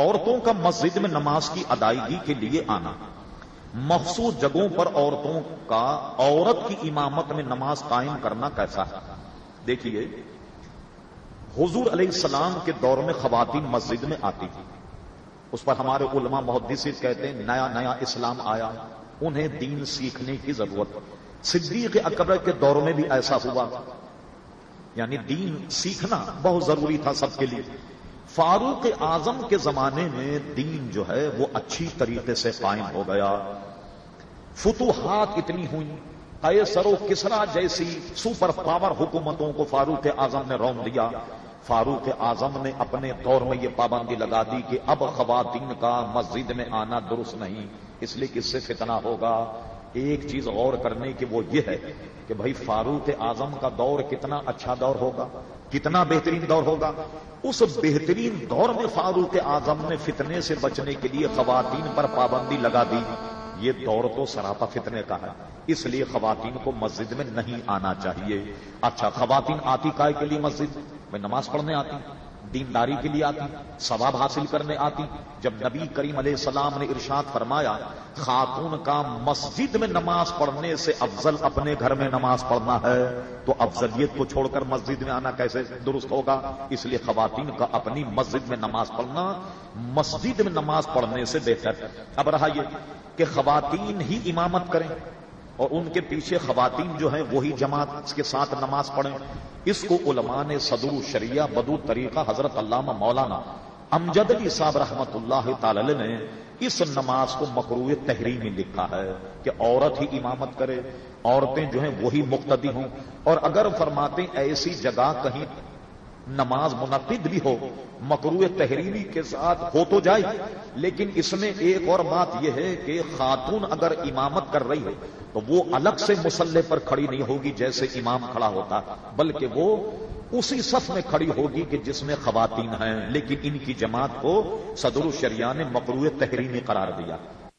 عورتوں کا مسجد میں نماز کی ادائیگی کے لیے آنا۔ مخصوص جگہوں پر عورتوں کا عورت کی امامت میں نماز قائم کرنا کیسا ہے؟ دیکھیے، حضور علیہ السلام کے دور میں خواتین مسجد میں آتی تھی اس پر ہمارے علماء محدث کہتے ہیں، نیا نیا اسلام آیا، انہیں دین سیکھنے کی ضرورت۔ صدیق اکبر کے دور میں بھی ایسا ہوا۔ یعنی دین سیکھنا بہت ضروری تھا سب کے لیے۔ فاروق اعظم کے زمانے میں دین جو ہے وہ اچھی طریقے سے قائم ہو گیا۔ فتوحات اتنی ہوئی قیصر و کسرا جیسی سپر پاور حکومتوں کو فاروق اعظم نے روم دیا۔ فاروق اعظم نے اپنے دور میں یہ پابندی لگا دی کہ اب خواتین کا مسجد میں آنا درست نہیں، اس لیے کس سے فتنہ ہوگا۔ ایک چیز غور کرنے کی وہ یہ ہے کہ بھائی فاروق اعظم کا دور کتنا اچھا دور ہوگا۔ کتنا بہترین دور ہوگا؟ اس بہترین دور میں فاروق اعظم نے فتنے سے بچنے کے لیے خواتین پر پابندی لگا دی۔ یہ دور تو سراپا فتنے کا ہے، اس لیے خواتین کو مسجد میں نہیں آنا چاہیے۔ اچھا خواتین آتی کائے کے لیے مسجد میں نماز پڑھنے آتی دینداری کے لیے آتی، ثواب حاصل کرنے آتی۔ جب نبی کریم علیہ السلام نے ارشاد فرمایا، خاتون کا مسجد میں نماز پڑھنے سے افضل اپنے گھر میں نماز پڑھنا ہے، تو افضلیت کو چھوڑ کر مسجد میں آنا کیسے درست ہوگا؟ اس لیے خواتین کا اپنی مسجد میں نماز پڑھنا، مسجد میں نماز پڑھنے سے بہتر۔ ہے اب رہا یہ کہ خواتین ہی امامت کریں۔ اور ان کے پیچھے خواتین جو ہیں وہی جماعت کے ساتھ نماز پڑھیں۔ اس کو علماء نے صدر شریعہ بدو طریقہ حضرت علامہ مولانا امجد علی صاحب رحمت اللہ تعالی نے اس نماز کو مقروع تحریمی لکھا ہے کہ عورت ہی امامت کرے، عورتیں جو ہیں وہی مقتدی ہوں۔ اور اگر فرماتے ایسی جگہ کہیں نماز منعقد بھی ہو مکرو تحریری کے ساتھ ہو تو جائے۔ لیکن اس میں ایک اور بات یہ ہے کہ خاتون اگر امامت کر رہی ہے تو وہ الگ سے مسلح پر کھڑی نہیں ہوگی جیسے امام کھڑا ہوتا، بلکہ وہ اسی صف میں کھڑی ہوگی کہ جس میں خواتین ہیں۔ لیکن ان کی جماعت کو صدر الشریعہ نے مکرو تحریمی قرار دیا۔